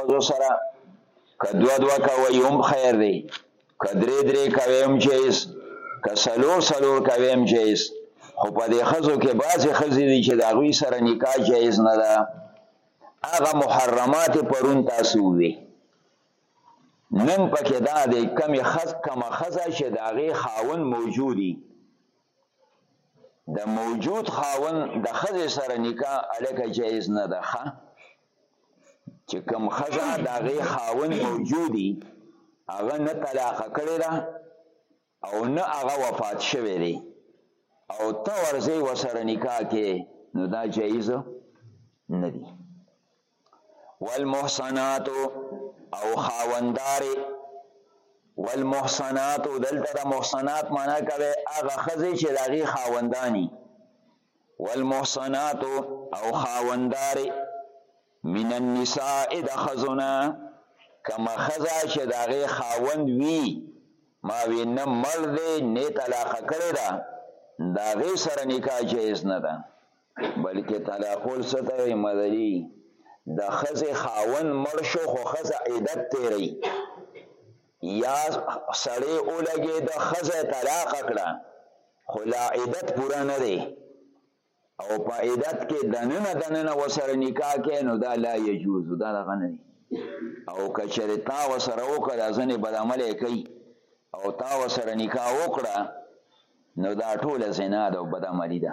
ښځو سره که دوه دوه کوئ هم خیر دی که درې درې کوئ هم جایز که څلور څلور کوئ هم جایز خو په دې ښځو کې بعضې ښځې دي چې د هغوی سره نکاح جایز نه ده هغه محرمات پرون تاسو ووې نن پکې دا دی کمې ښځ کمه ښځه چې د هغې خاون موجودي د موجود خاون د ښځې سره نکاح هلکه جایز نه ده ښه چې کوم خزه د هغه خاون موجودي هغه نه طلاق کړی ده او نه هغه وفات شوی دی او ته ورځې وسره نکاح کې نو دا جایز نه دی والمحسنات او خاوندار والمحسنات دلته د محسنات معنا کوي هغه خزه چې د هغه خاوندانی والمحصنات او خاوندار من النساء د خزونه کما خزا چې داغه خاوند وی ما وی نه مړ دی نه طلاق کړی دا داغه سره نکاح جایز نه ده بلکې طلاق ول ستوي مدلی د خزه خاوند مړ شو خو خزه عیدت تیری یا سړی اولګي د خزه طلاق کړه خو لا عدت پوره نه دی او په عدت کې دننه دننه وسره نکاح کې نو دا لا یجوز دا دغه نه دی او کچره تا وسره وکړه دا ځنې بد عمل کوي او تا وسره نکاح وکړه نو دا ټوله زنا ده او بد عملي ده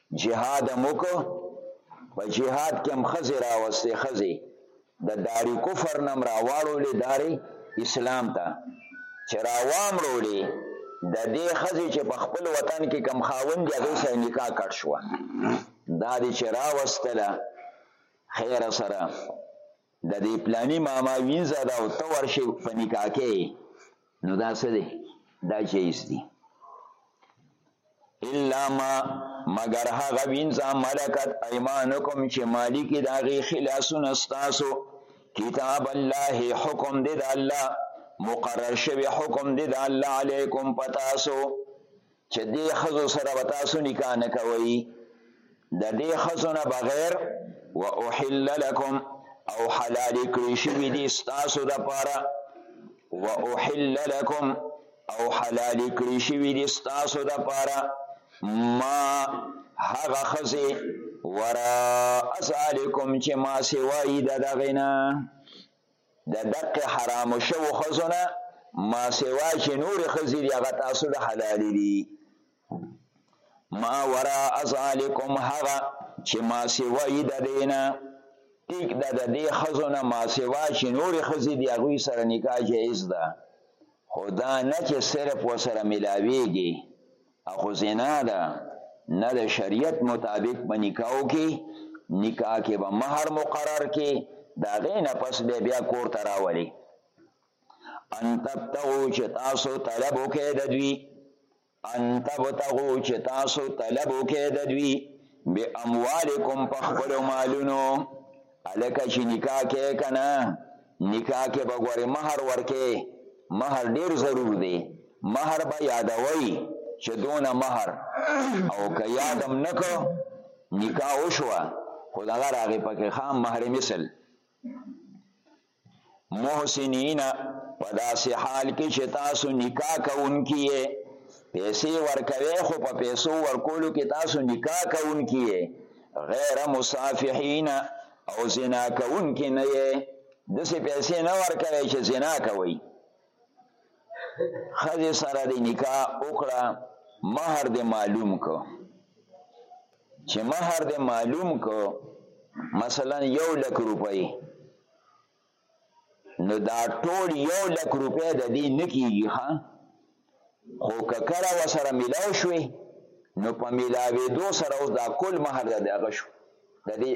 جهاد هم وکړو په جهاد کې هم ښځې راوستې ښځې د داري کفر نه هم راواړولې داري اسلام ته چې راوامړولې د دې ښځې چې په خپل وطن کې کم خاوند دی هغې سره نکاح کټ شوه دا دې چې راوستله خیره سره د دې پلاني ماما وینځه ده او ته ورشې په نکاح کې نو دا څه دی دا جایز دی الا ما مگر هغه وینځه ملکت ایمانکم چې مالک د هغې خلاصونه ستاسو کتاب الله حکم دی د الله مقرر شوی حکم دی د الله علیکم پتاسو چې دې خزو سره به تاسو نکاح نه کوئ د دې خزو نه بغیر و احل لکم او حلال کړی شوی دي تاسو د پاره و احل لکم او حلال کړی شوی دي تاسو د پاره ما هغه خزه ورا اسالکم چې ما سوای د دغه نه د دقه حرامو شوو ښځو نه ما سوا چې نورې ښځې دي هغه تاسو د حلالې دي ما ورا ازالکم هغه چې ما سوا یې د دې نه ټیک ده د دې ښځو نه ما سوا چې نورې ښځې دي هغوی سره نکاح جایز ده خو دا نه چې صرف ورسره میلاویږي خو زنا ده نه د شریعت مطابق په نکاو کې نکاح کې به مهر مقرر کې دا غې نه پس به بیا کور ته راولي ان تبتغو چې تاسو طلب وکې د دوی ان تبتغو چې تاسو طلب وکې د دوی به اموالکم په خپل مالونو الکه چې نکاح کې کنه نکاح کې به ګوري مہر ورکې مہر ډیر ضرور دی مہر به یادوي چې دونه مہر او که یادم نکو نکاح وشو خو دا راغې پکې خام مہر مثل محسنین په داسې حال کې چې تاسو نکاح کوونکي یې پیسې ورکوي خو په پیسو ورکولو کې تاسو نکاح کوونکي یې غیر مصافحین او زنا کوونکي نه یې داسې پیسې نه ورکوي چې زنا کوي خځې سره د نکاح وکړه مہر دې معلوم کو چې مہر دې معلوم کو مثلا یو لک روپۍ نو دا ټول یو لک روپۍ د دې نه کیږي ښه خو که کله ورسره میلاو شوې نو په میلاوېدو سره اوس دا کل مهر د دغه شو د دې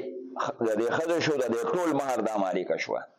د دې ښځې شو د دې ټول مهر دا مالکه شوه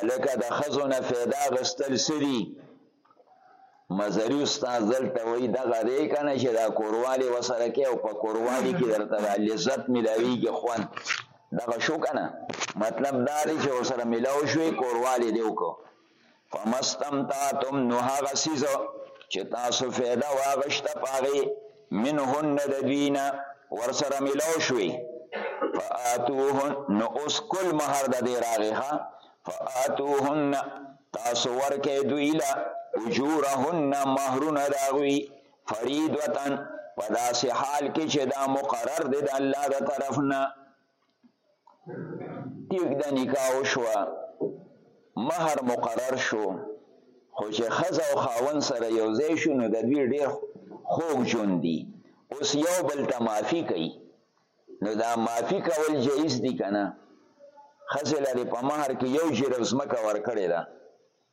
الکه د خزو نه فایده غستل سری مزری استاد دلته وای د غری کنه چې دا کورواله وسره کې او په کورواله کې درته لذت ملاوي کې خوان دغه شو کنه مطلب دا دی چې وسره ملاو شوې کورواله دی وکړه فمستمتعتم نو هغه سیزو چې تاسو فایده واغشته پاره منهن د دوی نه ورسره ملاو شوې فآتوهن نو اوس کل مهر د دې راغې ښه فآتوهن تاسو ورکې دوی له اجورهن مهرونه د هغوی فریدوتن په داسې حال کې چې دا مقرر دی د الله د طرف نه ټیک د نکاح وشوه مهر مقرر شو خو چې ښځه او خاون سره یو ځای شو نو د دوی ډېر خوږ ژوند دي اوس یو بل ته معافي کوي نو دا معافي کول جایز دي که نه ښځې لرې په مهر کې یو جرب ځمکه ورکړې ده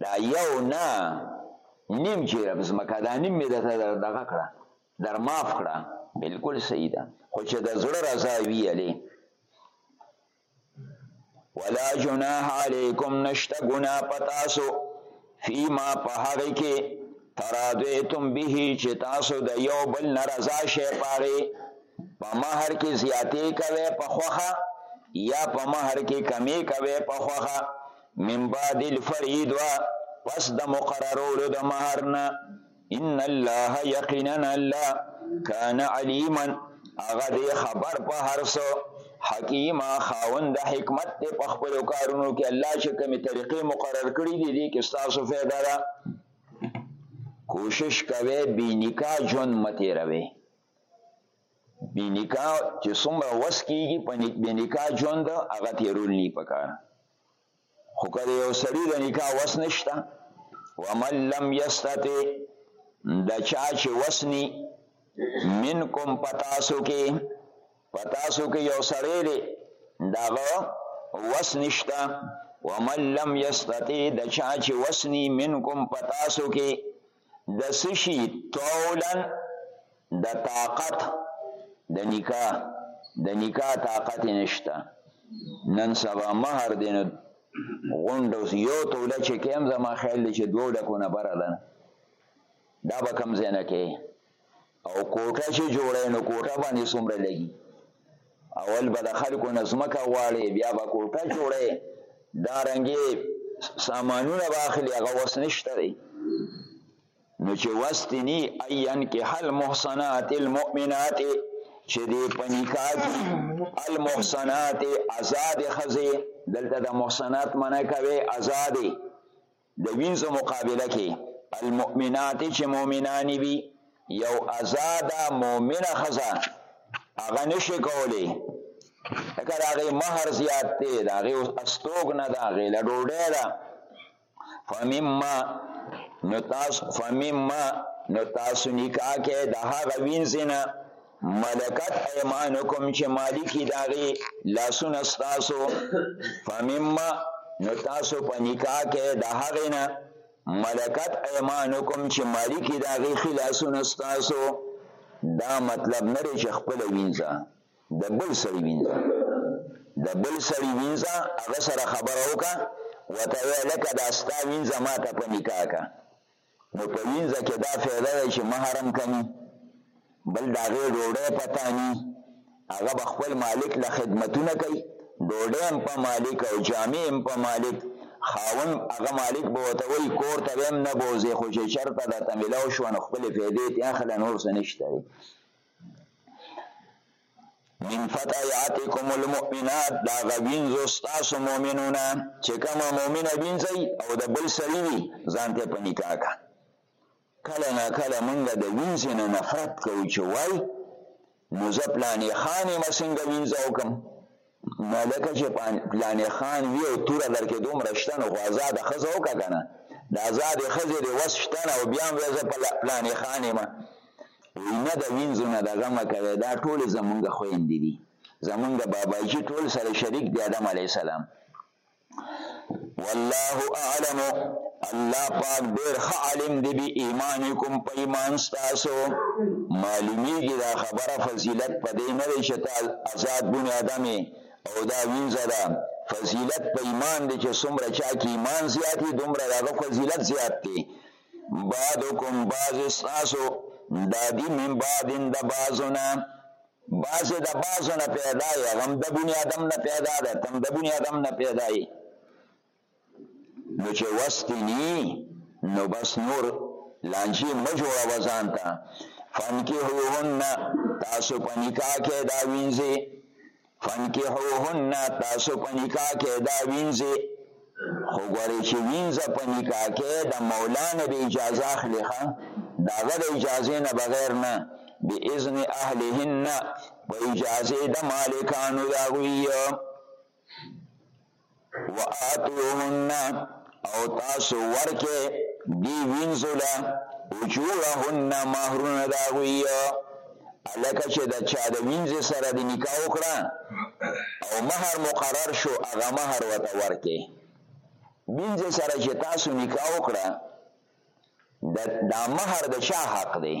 دا یو نه نیم چې رب زمکه دا نیم مې درته دغه کړه در معاف کړه بالکل صحیح ده خو چې د زړه رضا وي علي ولا جناح علیکم نشته ګنا پتاسو فيما په هغه کې ترادیتم به چې تاسو د یو بل ناراضه شې پاره په مہر کې زیاتې کوي په خوخه یا په مہر کې کمی کوي په خوخه من بعد الفریدوا پس د مقررولو د مهر نه ان الله یقینا الله کان علیما هغه دی خبر په هر څه حکیمه خاوند د حکمت ته په خپل کارونو کې الله چې کومې طریقې مقرر کړې دي دې کې ستاسو فایده ده کوشش کوي بې نکاح ژوند مه تېروئ بې نکاح چې څومره وس کېږي په بې نکاح ژوند هغه تېرول نه پکار خو که د یو سړي د نکاح وس نشته ومن لم یستطع د چا چې وس نی منکم په تاسو کې په تاسو کې یو سړی دی د هغه وس نشته ومن لم یستطع د چا چې وس نی منکم په تاسو کې د څه شي طولا د طاقت د نکاح د نکاح طاقت یې نشته نن سبا مهر دی نو غونډ اوس یو توله چې کیم زما خیال دی چې دوه لکو نه بره ده دا به کوم ځای نه کوي او کوټه چې جوړه نو کوټه باندې څومره لګي اول به د خلکو نه ځمکه غواړې بیا به کوټه جوړې دا رنګې سامانونه به اخلي هغه وس نشته دی نو چې وس دې نی عین کې حل محسنات المؤمنات چې دې په نکاح کې المحسنات آزاد خزه دلته د محسنات منع کوي آزادې د وینځو مقابله کې المؤمنات چې مؤمنانی وي یو آزاد مؤمنه خزه هغه نشي کولی لکه د هغې مهر زیات دی د هغې استوګنه ده هغې له ډوډۍ ده فمما نو تاسو فمما نو تاسو نکاح کې د هغه وینځې نه ملکت ایمانکم چې مالکی داغي لاسونه ستاسو فمما نو تاسو په نکاح کې د هغې نه ملکت ایمانکم چې مالکی داغي خلاسونه ستاسو دا مطلب نه چې خپل وینځه د بل سړي وینځه د بل سړي وینځه هغه سره خبره وکړه وته لکه دا ستا وینځه ما ته په نکاح کا نو په وینځه کې دا فایده ده چې محرم کني بل د هغې ډوډۍ پتا ني هغه به خپل مالک له خدمتونه کوي ډوډۍ هم په مالک او جامې هم په مالک خاون هغه مالک به ورته وایي کور ته به هم نه بوځې خو چې چېرته درته میلاو شوه نو خپلې فایدې ترې اخله نور څه نشته من فتياتکم المؤمنات دا غوین زو ستاسو مؤمنونه چې کومه مؤمنه وینځي او د بل سړي وي ځان ته په نکاح کا کله نه کله مونږ د وینځې نه نفرت کوو چې وای نو زه پلانې خانې مسنګه وینځه وکم نه لکه چې پلانې خان وي او توره در کې دومره شته نو خو ازاده ښځه وکړه که نه د ازادې ښځې دې وس شته نه او بیا هم وایې زه پلانې خان یم وایي نه د وینځو نه د غمه کوې دا ټولې زمونږ خویندې دي زمونږ باباجي ټول سره شریک دی آدم علیه السلام والله اعلم الله پاک ډیر ښه عالم دی به ایمانکم په ایمان تاسو معلومیږي دا خبره فضیلت په دې نه دی چې تا آزاد بن آدم او دا وینځه ده فضیلت په ایمان دی چې څومره چا کې ایمان زیات دی دومره دغه فضیلت زیات دی بعدکم بعض تاسو دا دی من بعد د بعضونه بعضې د بعضو نه پیدا یې هغه هم د بني ادم نه پیدا ده ته هم د بني ادم نه پیدا یې نو چې وس دې ني نو بس نور لانجې مه جوړوه ځان ته فنکحوهن تاسو په نکاح کې دا وینځئ فنکحوهن تاسو په نکاح کې دا وینځئ خو ګورې چې وینځه په نکاح کې د مولا نه به اجازه اخلي ښه د هغه د اجازې نه بغیر نه باذن اهلهن په اجازې د مالکانو د هغوی وآتوهن او تاسو ورکې دی وینځو له اجورهن مهرونه د هغوی هلکه چې د چا د وینځې سره دې نکاح وکړه او مهر مقرر شو هغه مهر ورته ورکې وینځې سره چې تاسو نکاح وکړه د دا مہر د چا حق دی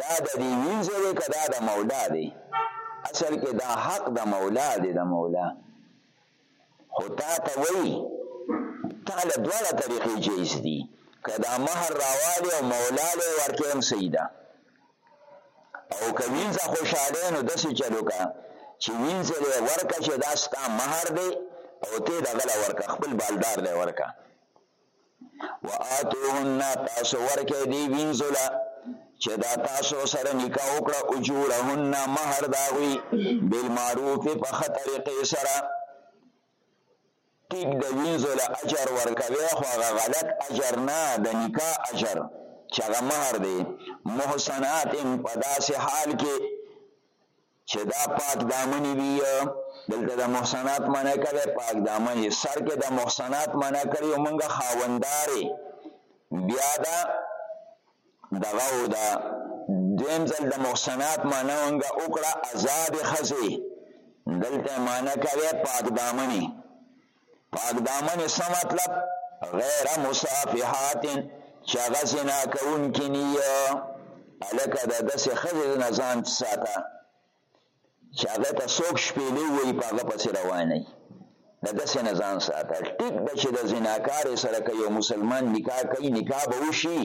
دا د دې وینځه دی کدا د مولا دی اصل کې دا حق د مولا دی د مولا خو تا ته وایي تا له دواړه طریقې جایز دي که دا مهر راوالی او مولالی ورکې هم صحیح ده او که وینځه خوشحالی نو داسې چل وکړه چې وینځه یې ورکړه چې دا ستا مهر دی او ته دغه له ورکړه خپل بالدار له ورکړه واتوهن تاسو ورکه دی وینزولا چې دا تاسو سره نکاح وکړه او جوړهن مہر داوی بالمعروف په خطرې سره ټیک د وینزولا اجر ورکوي خو هغه غلط اجر نه د نکاح اجر چې هغه مہر دی محسنات په داسې حال کې چې دا پاک دامنې وي دلته د محسنات منع کړی پاک دامنې سر کې د محسنات منع کړی او موږ خاوندارې بیا دا دغه او دا دیم ځل د محسنات منع موږ وکړه آزاد خزه دلته منع کړی پاک دامنې پاک دامن څه مطلب غیر مصافحات چې هغه زنا کوونکې نه یې هلکه د داسې ښځې نه ځان ساته چې هغه ته څوک شپېلې وایي په هغه پسې روانه وي د داسې نه ځان ساته ټیک به چې د زناکارې سره که یو مسلمان نکاح کوي نکاح به وشي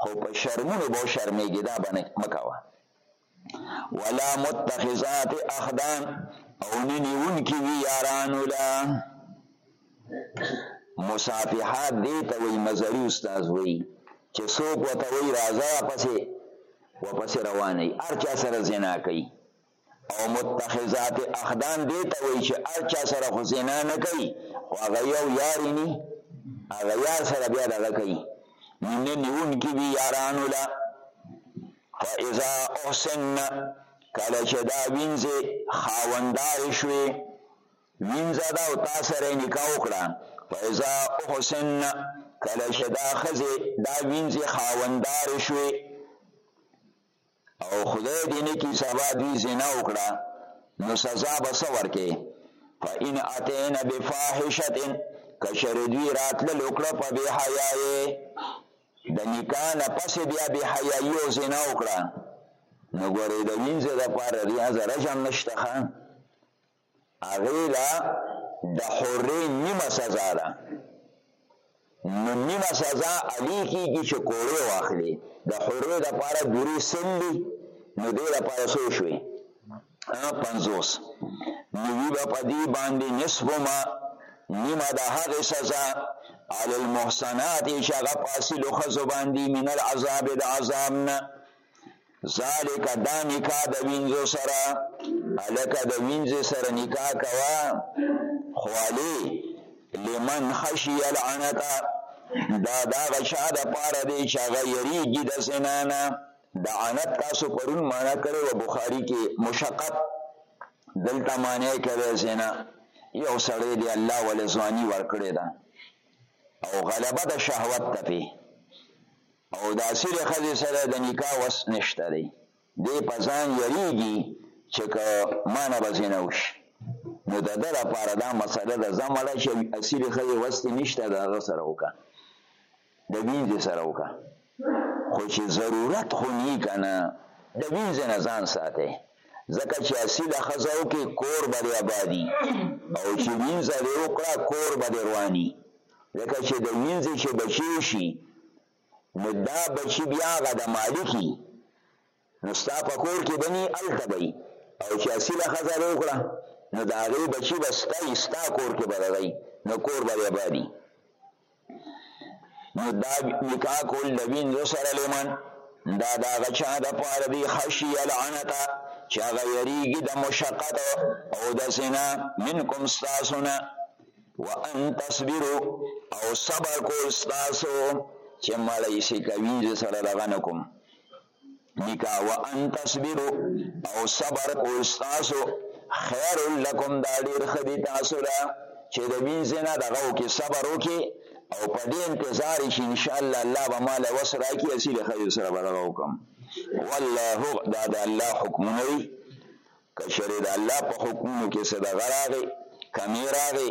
خو په شرمونو به وشرمېږي دا به مه کوه ولا متخذات اخدان او نه نیون کی وی یاران ولا مصافحات دی ته وی مزری استاد وی چې څوک وته وی راځه پسې و پسې رواني ارچا سره زنا کوي او متخذات اخدان دی ته وی چې ارچا سره خو زنا نه کوي خو هغه یو یارینی هغه یار سره بیا دغه کوي نه نیون کی وی یاران ولا فاذا احسن کله چې دا وینځې خاوندار شوې وینځه دا او تا سره نکاح وکړه فاذا احسن کله چې دا خزه دا وینځې خاوندار شوې او خدای دې نه کی سبا دوی زنا وکړه نو سزا به څه ورکې فإن أتينا بفاحشة کشر دوی راتل لوکړه په بی حیاي د نکاح نه پس بیا بی حیايي او زنا وکړه نو ګورې د وینځه د پاره ریا زره جام نشته ښه هغې له د حرې نیمه سزا ده نو نیمه سزا علی کېږي چې کوړې واخلي د حرې د پاره ګورې سل دي نو دې د پاره څو شوې پنځوس نو وی به په دې باندې نصف ما نیمه د هغې سزا علی المحسنات چې هغه په اصلو ښځو باندې من العذاب د عذاب نه ذالک دا نکاح د وینځو سره هلکه د وینځې سره نکاح کوه خوالې لمن خشی العنته دا دا غشا د پاره دی چې هغه یریږي د زنا نه د عنت تاسو پرون معنا کړی و بخاری کې مشقت دلته معنی کړی زینا یو سړی دی الله ول ځواني ورکړی دا او غلبه د شهوت تپی او د اصل خځې سره د نکاح وس نشته دی دی په ځان یریږي چې که مانه به زینا وشي نو د ده لپاره دا مسله ده ځه مړه چې اصلي ښځې وس نشته د هغه سره وکړه د وینځې سره وکړه خو چې ضرورت خو نی کنه د وینځې نه ځان ساتي ځکه چې اصیله ښځه وکړي کور به دې ابادي او چې وینځه دې وکړه کور به دې رواني ځکه چې د وینځې چې بچي وشي نو دا بچي بیا هغه د مالکي نو ستا په کور کې به ني هلته به يي او چې اصيله ښځه دې وکړه نو د هغې بچي به ستا يي ستا کور کې به د دی نو کور به دی ابادي نو دا نکاح کول د وین سره لمن دا دا غچا د پاره دی خشی العنتا چې هغه یریږي د مشقت او د زنا منکم تاسونا وان تصبروا او صبر کول تاسو چې مړی شي کوي سره دغه نکوم لیکا وان تصبرو او صبر کو استاسو خیر لکم دا ډیر خدی تاسو لا چې د وینځ نه دغه او کې صبر وکي او په دې انتظار شي ان شاء الله الله به مال وسره کی اصل خیر سره بدغه وکم والله دا د الله حکم نه وي کشر د الله په حکمونو کې صدغه راغی کمی راغی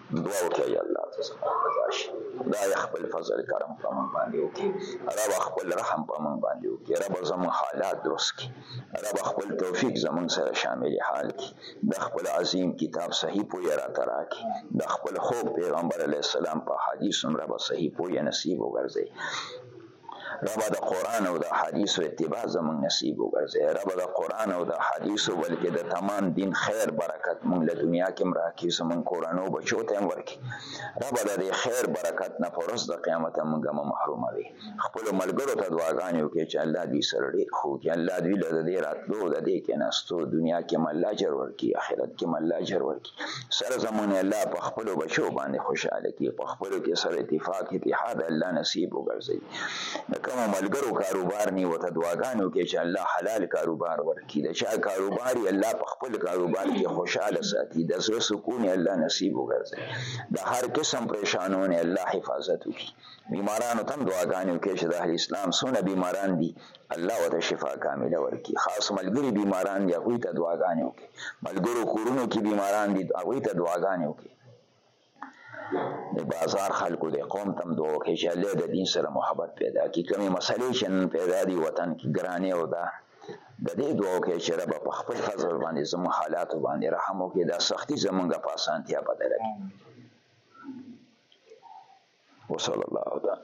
دعا وکړئ الله ته زموږ رضا شي خدای خپل فضل کرم په موږ باندې وکړي رب خپل رحم په موږ باندې وکړي رب زموږ حالات درست کړي رب خپل توفیق زموږ سره شامل حال کړي د خپل عظیم کتاب صحیح پوی را تراکي د خپل خوب پیغمبر علی السلام په حدیث هم رب صحیح پوی نصیب وګرځي ربه د قرآن او د حدیثو اتباع زمونږ نصیب وګرځي ربه د قرآن او د حدیثو بلکې د تمام دین خیر برکت مونږ له دنیا کې هم راکړي زمونږ کورنو بچو ته هم ورکړي ربه د دې خیر برکت نه په ورځ د قیامت مونږ مه محروموي خپلو ملګرو ته دعاګانې وکړي چې الله دوی سره ډېر ښه وکړي الله دوی له د دې راتلو د دې کېناستو دنیا کې هم الله اجر ورکړي آخرت کې هم الله اجر ورکړي سره زمونږ الله په خپل بچو باندې خوشاله کی په خپل کې سره اتفاق اتحاد الله نصیب وګرځي د کوم ملګرو کاروبار نه وته دعاګانو کې چې الله حلال کاروبار ورکړي د چا کاروبار الله په خپل کاروبار کې خوشاله ساتي د زړه سکون الله نصیب وګرځي د هر قسم پریشانونه الله حفاظت وکړي بیمارانو تم دعاګانې وکړي چې د اهل اسلام سونه بیماران دي الله ورته شفا کامله ورکړي خاص ملګري بیماران دي هغوی ته دعاګانې وکړي ملګرو کورونو کې بیماران دي هغوی ته دعاګانې وکړي د بازار خلکو د قوم تم دوه وکړي چې الله د دین سره محبت پیدا کړي کومې مسلې چې نن پیدا دي وطن کې ګرانې او دا د دې دوه وکړي چې رب په خپل فضل باندې زموږ حالاتو باندې رحم وکړي دا سختي زموږ په اسانتیا بدله کړي وصلی الله تعالی